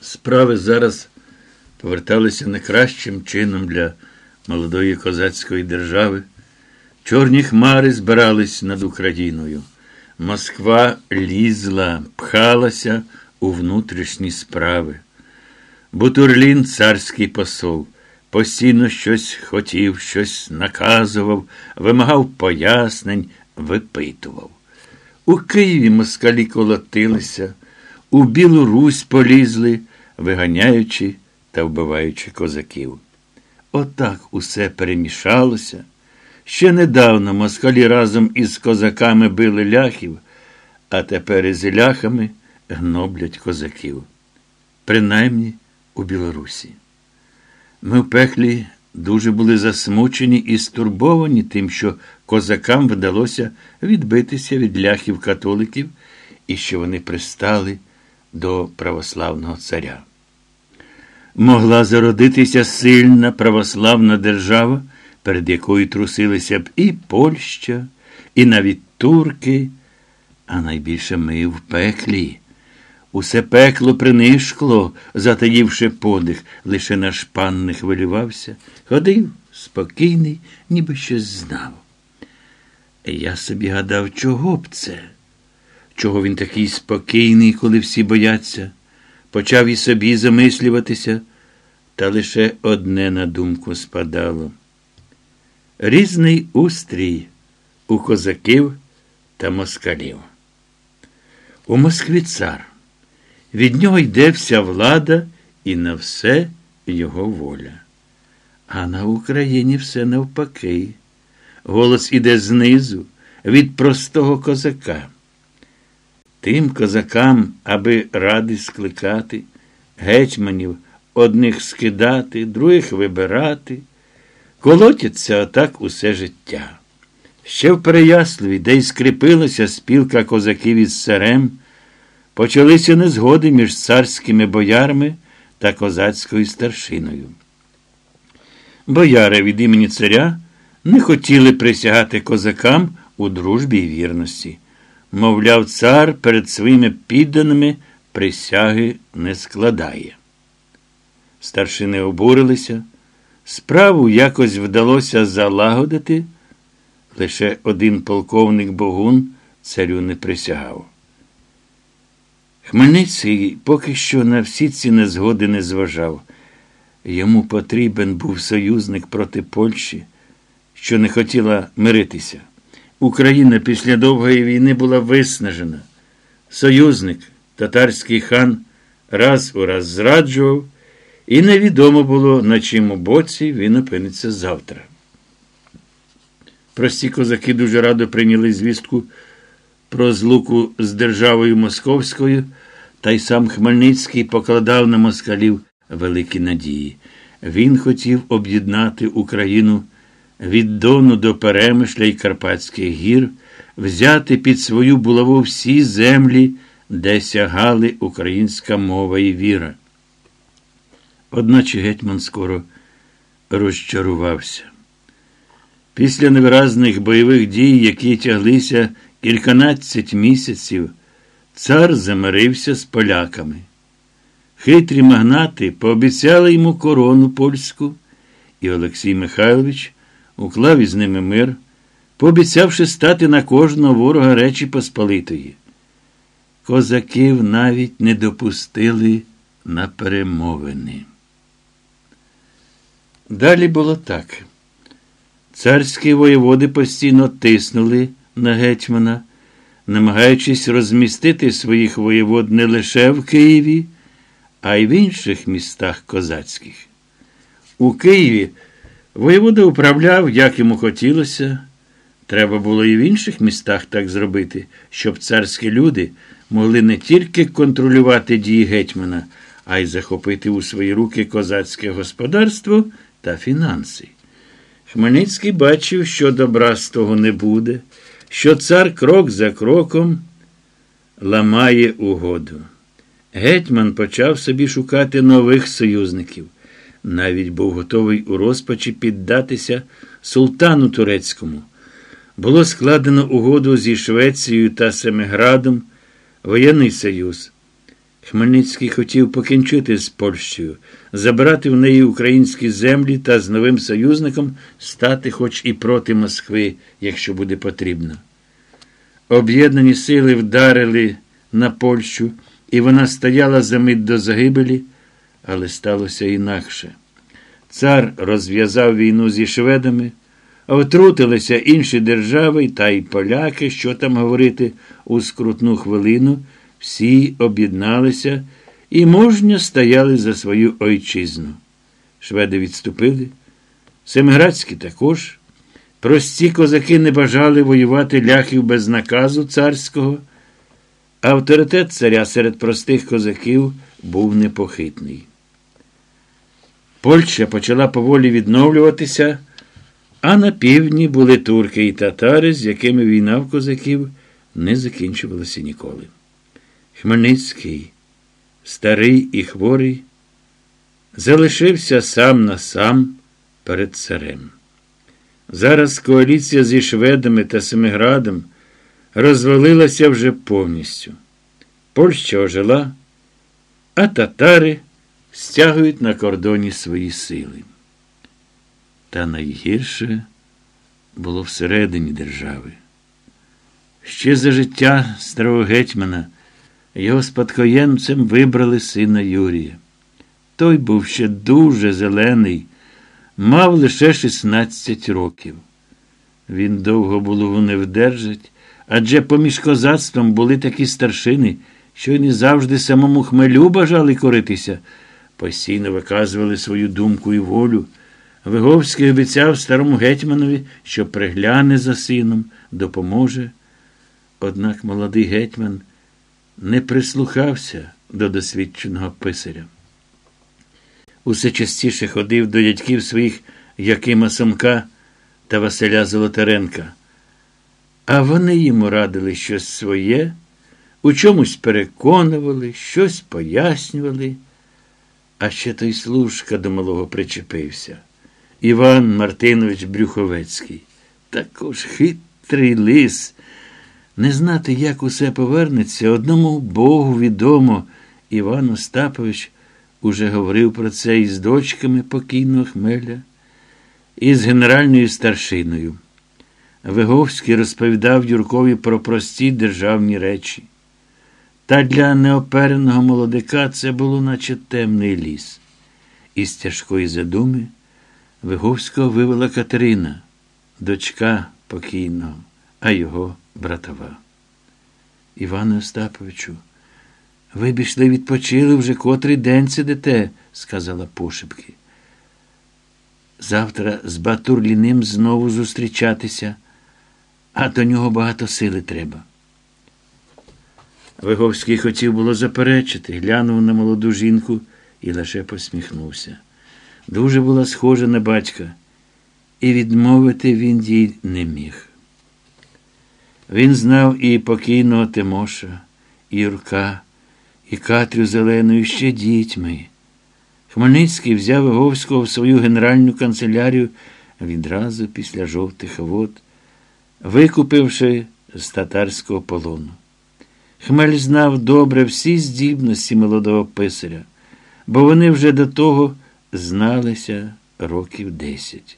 Справи зараз поверталися найкращим чином для молодої козацької держави. Чорні хмари збирались над Україною. Москва лізла, пхалася у внутрішні справи. Бутурлін, царський посол, постійно щось хотів, щось наказував, вимагав пояснень, випитував. У Києві москалі колотилися, у Білу Русь полізли, виганяючи та вбиваючи козаків. Отак усе перемішалося. Ще недавно москалі разом із козаками били ляхів, а тепер із ляхами гноблять козаків. Принаймні у Білорусі. Ми в пеклі дуже були засмучені і стурбовані тим, що козакам вдалося відбитися від ляхів католиків і що вони пристали до православного царя. Могла зародитися сильна православна держава, перед якою трусилися б і Польща, і навіть турки, а найбільше ми в пеклі. Усе пекло принишкло, затаївши подих, лише наш пан не хвилювався, ходив спокійний, ніби щось знав. Я собі гадав, чого б це? Чого він такий спокійний, коли всі бояться? Почав і собі замислюватися, та лише одне на думку спадало. Різний устрій у козаків та москалів. У Москві цар. Від нього йде вся влада і на все його воля. А на Україні все навпаки. Голос іде знизу, від простого козака. Тим козакам, аби ради скликати, гетьманів одних скидати, других вибирати, колотяться отак усе життя. Ще в Переяславі, де й скріпилася спілка козаків із царем, почалися незгоди між царськими боярами та козацькою старшиною. Бояри від імені царя не хотіли присягати козакам у дружбі і вірності. Мовляв, цар перед своїми підданими присяги не складає. Старшини обурилися. Справу якось вдалося залагодити. Лише один полковник Богун царю не присягав. Хмельницький поки що на всі ці незгоди не зважав. Йому потрібен був союзник проти Польщі, що не хотіла миритися. Україна після довгої війни була виснажена. Союзник, татарський хан, раз у раз зраджував, і невідомо було, на чому боці він опиниться завтра. Прості козаки дуже радо прийняли звістку про злуку з державою Московською, та й сам Хмельницький покладав на москалів великі надії. Він хотів об'єднати Україну від Дону до Перемишля й Карпатських гір, взяти під свою булаву всі землі, де сягали українська мова і віра. Одначе гетьман скоро розчарувався. Після невиразних бойових дій, які тяглися кільканадцять місяців, цар замирився з поляками. Хитрі магнати пообіцяли йому корону польську, і Олексій Михайлович уклав із ними мир, пообіцявши стати на кожного ворога Речі Посполитої. Козаків навіть не допустили на перемовини. Далі було так. Царські воєводи постійно тиснули на гетьмана, намагаючись розмістити своїх воєвод не лише в Києві, а й в інших містах козацьких. У Києві воєвода управляв, як йому хотілося. Треба було і в інших містах так зробити, щоб царські люди могли не тільки контролювати дії гетьмана, а й захопити у свої руки козацьке господарство та фінанси. Хмельницький бачив, що добра з того не буде, що цар крок за кроком ламає угоду. Гетьман почав собі шукати нових союзників. Навіть був готовий у розпачі піддатися султану турецькому. Було складено угоду зі Швецією та Семиградом, воєнний союз. Хмельницький хотів покінчити з Польщею, забрати в неї українські землі та з новим союзником стати хоч і проти Москви, якщо буде потрібно. Об'єднані сили вдарили на Польщу, і вона стояла за мить до загибелі, але сталося інакше. Цар розв'язав війну зі шведами, а втрутилися інші держави та й поляки, що там говорити, у скрутну хвилину, всі об'єдналися і мужньо стояли за свою ойчизну. Шведи відступили, Семиградські також. Прості козаки не бажали воювати ляхів без наказу царського. Авторитет царя серед простих козаків був непохитний. Польща почала поволі відновлюватися, а на півдні були турки і татари, з якими війна в козаків не закінчувалася ніколи. Хмельницький, старий і хворий, залишився сам на сам перед царем. Зараз коаліція зі Шведами та Семиградом розвалилася вже повністю. Польща ожила, а татари стягують на кордоні свої сили. Та найгірше було всередині держави. Ще за життя старого гетьмана його спадкоємцем вибрали сина Юрія. Той був ще дуже зелений, мав лише 16 років. Він довго було не вдержать, адже поміж козацтвом були такі старшини, що й не завжди самому хмелю бажали коритися, постійно виказували свою думку і волю. Виговський обіцяв старому гетьманові, що пригляне за сином, допоможе. Однак молодий гетьман не прислухався до досвідченого писаря. Усе частіше ходив до дядьків своїх Якима Самка та Василя Золотаренка. А вони йому радили щось своє, у чомусь переконували, щось пояснювали. А ще той служка до малого причепився. Іван Мартинович Брюховецький. Також хитрий лис. Не знати, як усе повернеться, одному Богу відомо. Іван Остапович уже говорив про це із дочками покійного хмеля, і з генеральною старшиною. Виговський розповідав Юркові про прості державні речі. Та для неопереного молодика це було, наче темний ліс. Із тяжкої задуми Виговського вивела Катерина, дочка покійного, а його братова. Іване Остаповичу, ви б відпочили вже котрий день сидите, сказала пошепки. Завтра з Батурліним знову зустрічатися, а до нього багато сили треба. Виговський хотів було заперечити, глянув на молоду жінку і лише посміхнувся. Дуже була схожа на батька, і відмовити він їй не міг. Він знав і покійного Тимоша, і Юрка, і Катрю Зелену, і ще дітьми. Хмельницький взяв Виговського в свою генеральну канцелярію відразу після жовтих вод, викупивши з татарського полону. Хмель знав добре всі здібності молодого писаря, бо вони вже до того зналися років десять.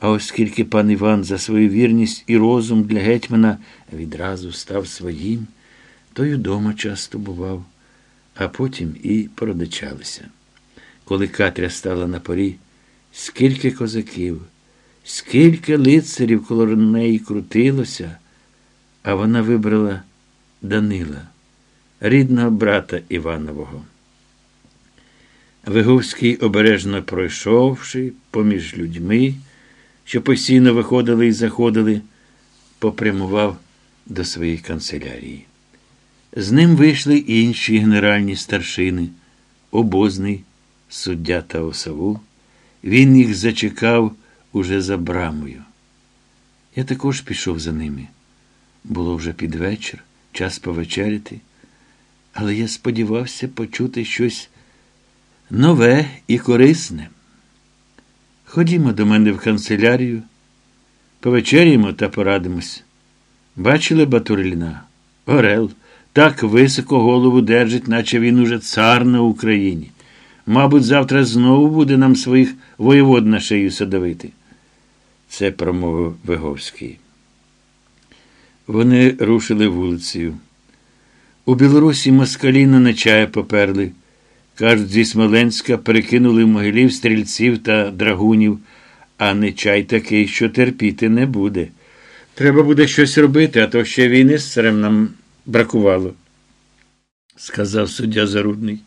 А оскільки пан Іван за свою вірність і розум для гетьмана відразу став своїм, то й удома часто бував, а потім і породичалися. Коли Катря стала на порі, скільки козаків, скільки лицарів коло неї крутилося, а вона вибрала Данила, рідного брата Іванового. Виговський, обережно пройшовши поміж людьми, що постійно виходили і заходили, попрямував до своєї канцелярії. З ним вийшли інші генеральні старшини, обозний, суддя та осаву. Він їх зачекав уже за брамою. Я також пішов за ними. Було вже під вечір, час повечеряти, але я сподівався почути щось нове і корисне. Ходімо до мене в канцелярію, повечеряємо та порадимось. Бачили Батурліна? Орел, Так високо голову держить, наче він уже цар на Україні. Мабуть, завтра знову буде нам своїх воєвод на шию садовити. Це промовив Виговський. Вони рушили вулицею. У Білорусі москалі на нечая поперли. Кажуть, зі Смоленська перекинули в могилів стрільців та драгунів, а нечай такий, що терпіти не буде. Треба буде щось робити, а то ще війни з царем нам бракувало, сказав суддя Зарудний.